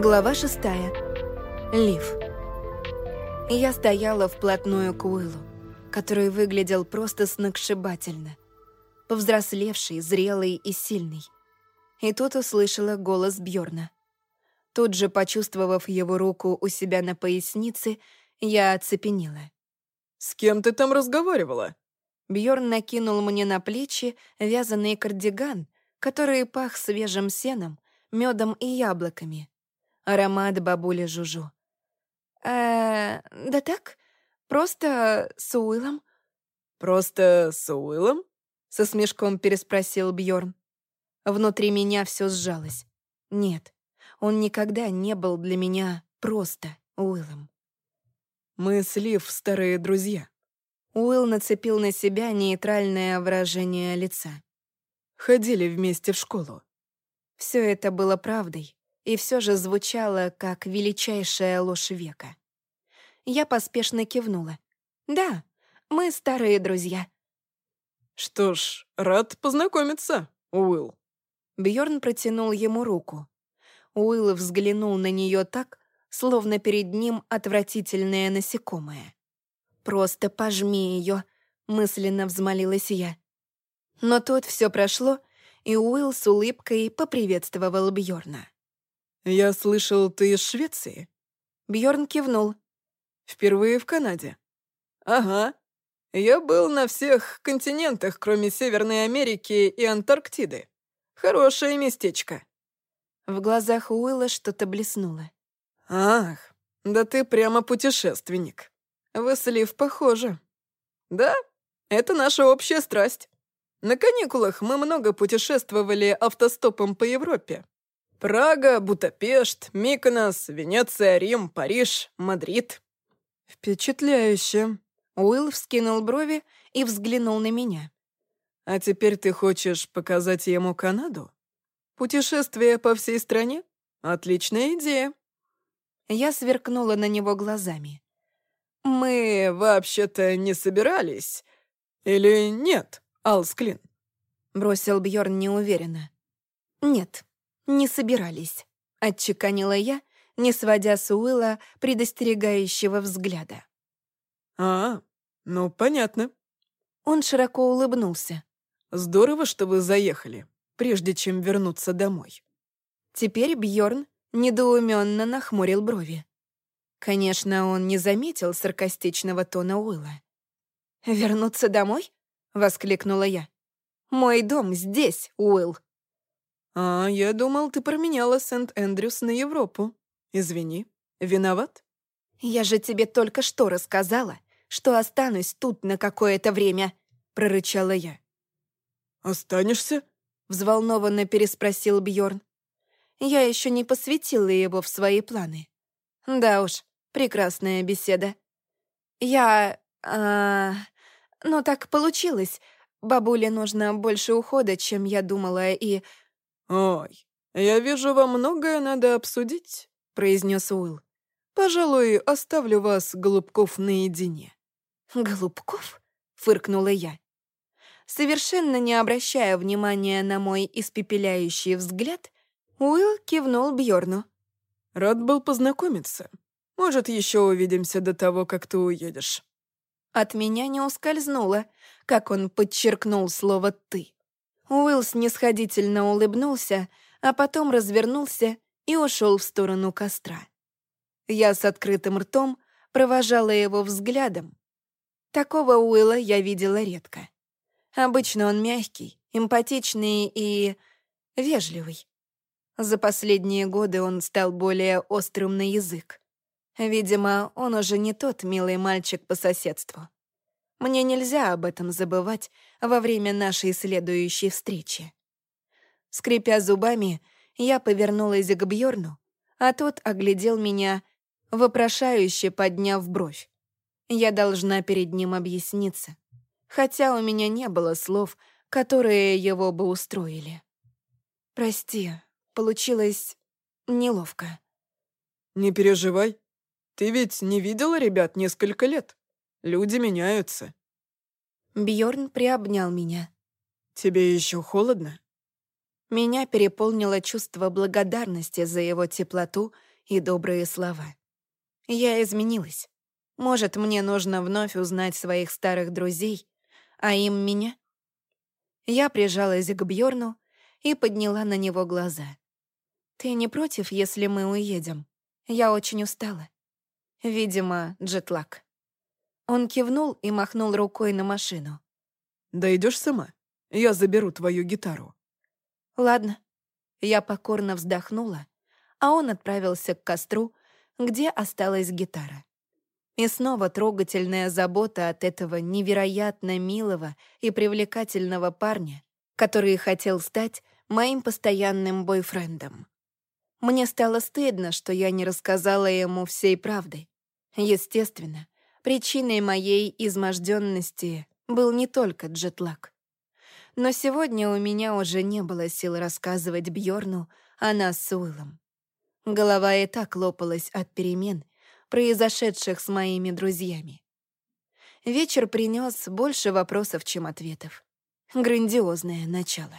Глава шестая. Лив. Я стояла вплотную к Уиллу, который выглядел просто сногсшибательно. Повзрослевший, зрелый и сильный. И тут услышала голос Бьорна. Тут же, почувствовав его руку у себя на пояснице, я оцепенела. «С кем ты там разговаривала?» Бьорн накинул мне на плечи вязаный кардиган, который пах свежим сеном, медом и яблоками. Аромат бабули Жужу. «Э, да так, просто с Уиллом». «Просто с Уиллом?» — со смешком переспросил Бьорн. Внутри меня все сжалось. Нет, он никогда не был для меня просто Уиллом. «Мы с Лив старые друзья». Уилл нацепил на себя нейтральное выражение лица. «Ходили вместе в школу». Все это было правдой, и все же звучало, как величайшая ложь века. Я поспешно кивнула. «Да, мы старые друзья». «Что ж, рад познакомиться, Уилл». Бьорн протянул ему руку. Уилл взглянул на нее так, словно перед ним отвратительное насекомое. «Просто пожми ее», — мысленно взмолилась я. Но тут все прошло, и Уилл с улыбкой поприветствовал Бьорна. «Я слышал, ты из Швеции?» Бьорн кивнул. «Впервые в Канаде?» «Ага. Я был на всех континентах, кроме Северной Америки и Антарктиды. Хорошее местечко». В глазах Уилла что-то блеснуло. «Ах, да ты прямо путешественник. Вы с Лив похожи. Да, это наша общая страсть. На каникулах мы много путешествовали автостопом по Европе. Прага, Будапешт, Миконос, Венеция, Рим, Париж, Мадрид. Впечатляюще. Уилл вскинул брови и взглянул на меня. А теперь ты хочешь показать ему Канаду? Путешествие по всей стране? Отличная идея. Я сверкнула на него глазами. Мы вообще-то не собирались. Или нет, Алсклин? Бросил Бьорн неуверенно. Нет, не собирались, отчеканила я, не сводя с Уилла предостерегающего взгляда. «А, ну, понятно». Он широко улыбнулся. «Здорово, что вы заехали, прежде чем вернуться домой». Теперь Бьорн недоуменно нахмурил брови. Конечно, он не заметил саркастичного тона Уилла. «Вернуться домой?» — воскликнула я. «Мой дом здесь, Уилл». «А, я думал, ты променяла Сент-Эндрюс на Европу. Извини, виноват?» «Я же тебе только что рассказала, что останусь тут на какое-то время», — прорычала я. «Останешься?» — взволнованно переспросил Бьорн. Я еще не посвятила его в свои планы. Да уж, прекрасная беседа. Я... А, ну, так получилось. Бабуле нужно больше ухода, чем я думала, и... «Ой, я вижу, вам многое надо обсудить», — произнес Уилл. «Пожалуй, оставлю вас, Голубков, наедине». «Голубков?» — фыркнула я. Совершенно не обращая внимания на мой испепеляющий взгляд, Уилл кивнул Бьорну. «Рад был познакомиться. Может, еще увидимся до того, как ты уедешь». От меня не ускользнуло, как он подчеркнул слово «ты». Уилл снисходительно улыбнулся, а потом развернулся и ушел в сторону костра. Я с открытым ртом провожала его взглядом. Такого Уилла я видела редко. Обычно он мягкий, эмпатичный и вежливый. За последние годы он стал более острым на язык. Видимо, он уже не тот милый мальчик по соседству. Мне нельзя об этом забывать во время нашей следующей встречи. Скрипя зубами, я повернулась к Бьорну, а тот оглядел меня, вопрошающе подняв бровь. Я должна перед ним объясниться, хотя у меня не было слов, которые его бы устроили. «Прости, получилось неловко». «Не переживай. Ты ведь не видела ребят несколько лет. Люди меняются». Бьорн приобнял меня. «Тебе еще холодно?» Меня переполнило чувство благодарности за его теплоту и добрые слова. Я изменилась. Может, мне нужно вновь узнать своих старых друзей, а им меня? Я прижалась к Бьорну и подняла на него глаза. «Ты не против, если мы уедем? Я очень устала. Видимо, джетлаг». Он кивнул и махнул рукой на машину. «Да идешь сама. Я заберу твою гитару». «Ладно». Я покорно вздохнула, а он отправился к костру, где осталась гитара. И снова трогательная забота от этого невероятно милого и привлекательного парня, который хотел стать моим постоянным бойфрендом. Мне стало стыдно, что я не рассказала ему всей правды. Естественно, причиной моей изможденности был не только джетлаг. Но сегодня у меня уже не было сил рассказывать Бьорну о нас с Уиллом. Голова и так лопалась от перемен, произошедших с моими друзьями. Вечер принес больше вопросов, чем ответов. Грандиозное начало.